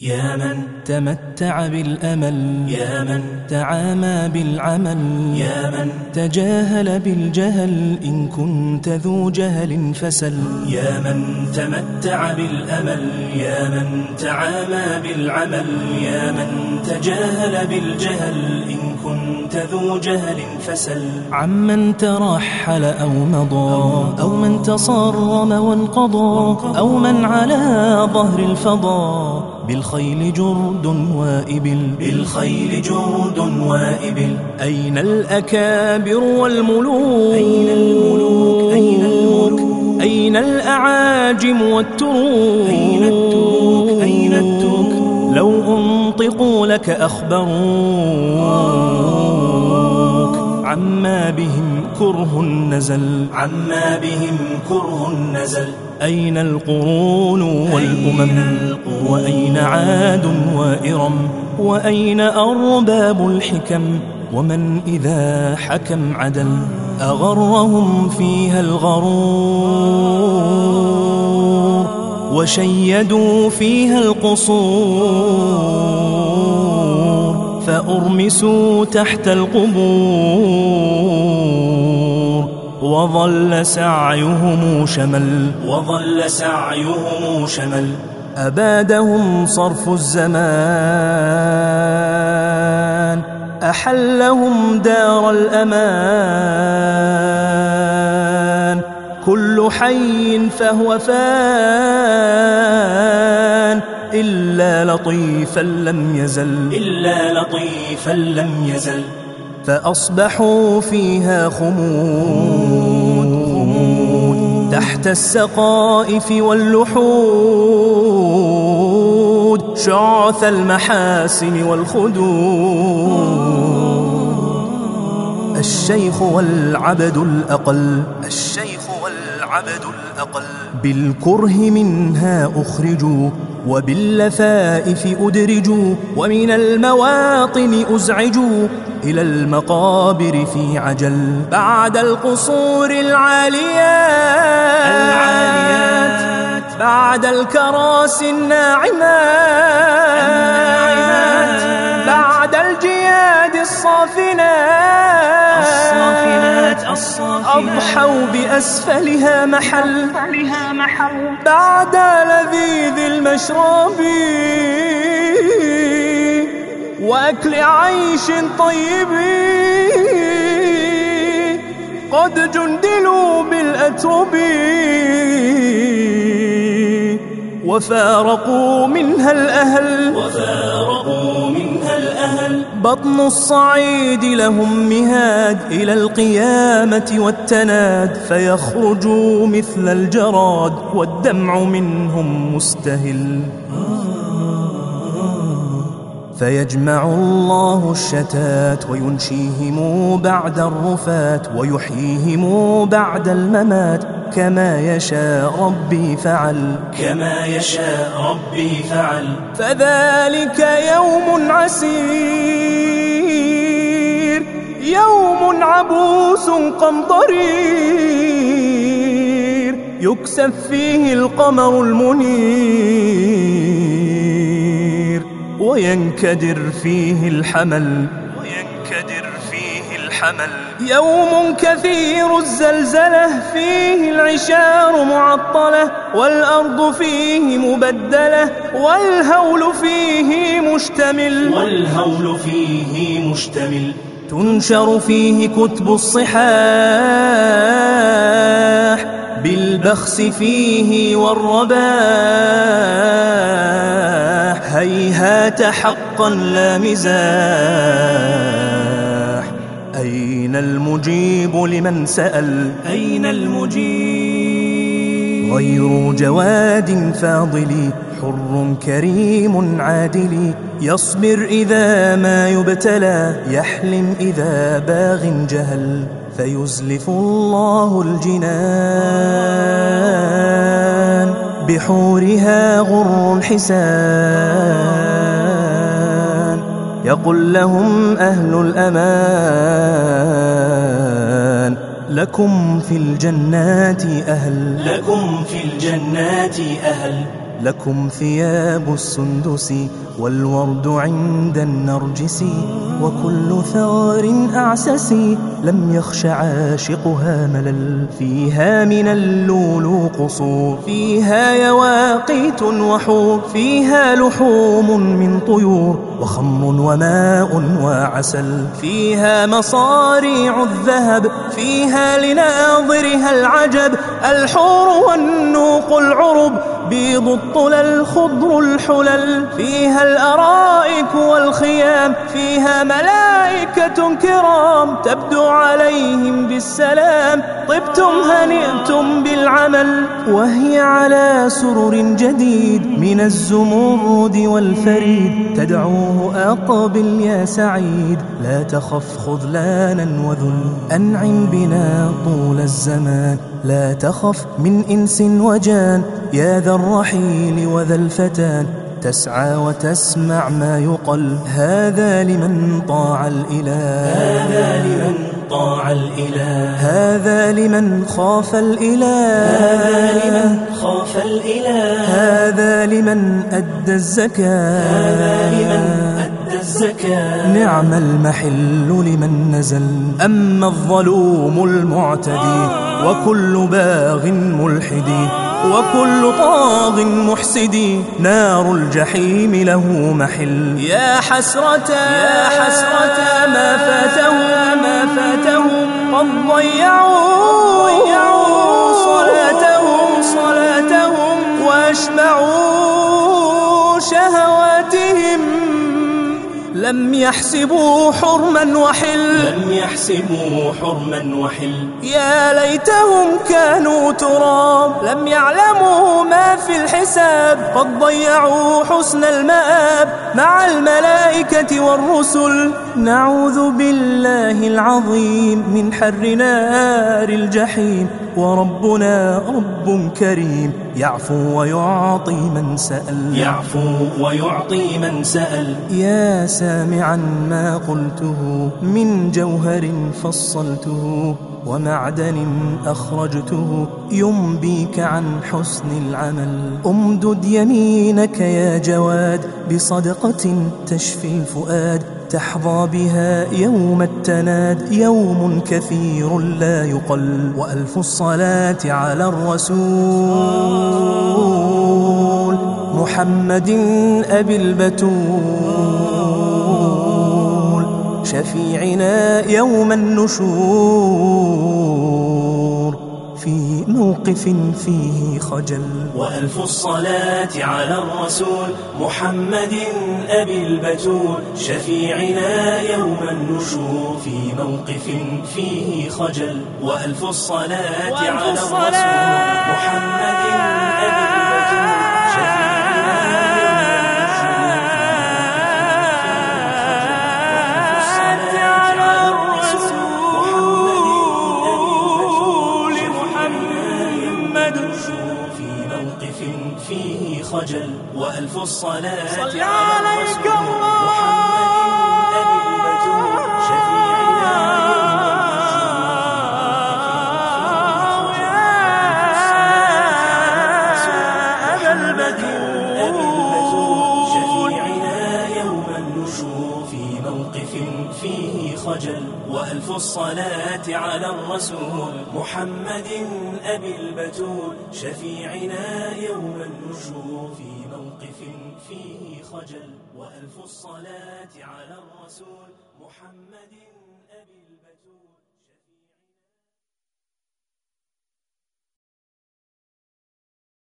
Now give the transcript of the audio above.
يا من تمتع بالأمل يا من تعامى بالعمل يا من تجاهل بالجهل إن كنت ذو جهل فسل. يا من تمتع بالأمل يا من تعامى بالعمل يا من تجاهل بالجهل إن كنت ذو جهل فسل. عمن ترحل أو مضى أو من تصرم وانقضى أو من على ظهر الفضاء بالخيل جرد وإبل بالخيل جرد وإبل أين الأكابر والملوك؟ أين الملوك؟ أين الملوك؟ أين الأعاجم والتروك؟ أين التروك؟ أين التروك؟ لو أنطقوا لك أخبروك عما بهم كره نزل. عما بهم كره نزل. أين القرون والأمم؟ وأين عاد وإرم؟ وأين أرباب الحكم؟ ومن إذا حكم عدل؟ أغرهم فيها الغرور. وشيدوا فيها القصور. فأرمسوا تحت القبور وظل سعيهم شمل وظل سعيهم شمل. أبادهم صرف الزمان. أحلهم دار الأمان. كل حي فهو فان. إلا لطيفا لم يزل. إلا لطيفا لم يزل. فأصبحوا فيها خمود. تحت السقائف واللحود. شعث المحاسن والخدود. الشيخ والعبد الأقل. الشيخ والعبد الأقل. بالكره منها أخرجوا وباللفائف أدرجوا ومن المواطن أزعجوا. إلى المقابر في عجل بعد القصور العاليات, العاليات. بعد الكراسي الناعمات, الناعمات. بعد الجياد الصافنات. بأسفلها محل. بعد لذيذ المشرب. وأكل عيش طيب. قد جندلوا بالأترب. وفارقوا منها الأهل. وفارقوا منها الأهل بطن الصعيد لهم مهاد إلى القيامة والتناد فيخرجوا مثل الجراد والدمع منهم مستهل. فيجمع الله الشتات وينشيهم بعد الرفات ويحييهم بعد الممات. كما يشاء ربي فعل. كما يشاء ربي فعل. فذلك يوم عسير. يوم عبوس قمطرير. يكسف فيه القمر المنير. وينكدر فيه الحمل. الحمل. يوم كثير الزلزلة فيه العشار معطلة والأرض فيه مبدلة والهول فيه مشتمل. والهول فيه مشتمل. تنشر فيه كتب الصحاح بالبخس فيه والرباح. هيهات حقا لا مزاح. المجيب لمن سأل. أين المجيب؟ غير جواد فاضل حر كريم عادل. يصبر إذا ما يبتلى يحلم إذا باغ جهل. فيزلف الله الجنان بحورها غر حسان يقول لهم أهل الأمان لكم في الجنات أهل. لكم في الجنات أهل. لكم ثياب السندس والورد عند النرجس وكل ثغر أعسس لم يخش عاشقها ملل فيها من اللولو قصور فيها يواقيت وحور فيها لحوم من طيور وخمر وماء وعسل فيها مصاريع الذهب فيها لناظرها العجب الحور والنوق العرب بيض الطلى الخضر الحلل. فيها الأرائك والخيام فيها ملائكة كرام. تبدو عليهم بالسلام. طبتم هنئتم بالعمل. وهي على سرر جديد من الزمرد والفريد. تدعوه أقبل يا سعيد. لا تخف خذلانا وذل. أنعم بنا طول الزمان. لا تخف من إنس وجان. يا ذا الرحيل وذا الفتان. تسعى وتسمع ما يقل. هذا لمن طاع الإله. هذا لمن طاع الإله. هذا لمن خاف الإله. هذا لمن خاف الإله. هذا لمن أدى الزكاة. هذا لمن أدى الزكاة. نعم المحل لمن نزل. أما الظلوم المعتدي وكل باغ ملحد وكل طاغ محسد. نار الجحيم له محل. يا حسرة يا حسرة ما فاتهم ما فاتهم. قد ضيعوا صلاتهم صلاتهم وأشبعوا شهواتهم. لم يحسبوا حرما وحل. لم يحسبوا حرما وحل. يا ليتهم كانوا تراب. لم يعلموا ما في الحساب قد ضيعوا حسن المآب. مع الملائكة والرسل نعوذ بالله العظيم من حر نار الجحيم. وربنا رب كريم. يعفو ويعطي من سأل. يعفو ويعطي من سأل. يا سامعا ما قلته من جوهر فصلته ومعدن أخرجته ينبيك عن حسن العمل. أمدد يمينك يا جواد بصدقة تشفي الفؤاد. تحظى بها يوم التناد يوم كثير لا يقل. وألف الصلاة على الرسول محمد أبي البتول. شفيعنا يوم النشور. في موقف فيه خجل. وألف الصلاة على الرسول محمد أبي البتول شفيعنا يوم النشور في موقف فيه خجل. وألف الصلاة وألف على الرسول محمد أبي البتول. خجل وألف الصلاة صل على الرسول الله. محمد خجل وألف الصلاة على الرسول محمد أبي البتول شفيعنا يوم النشور في موقف فيه خجل وألف الصلاة على الرسول محمد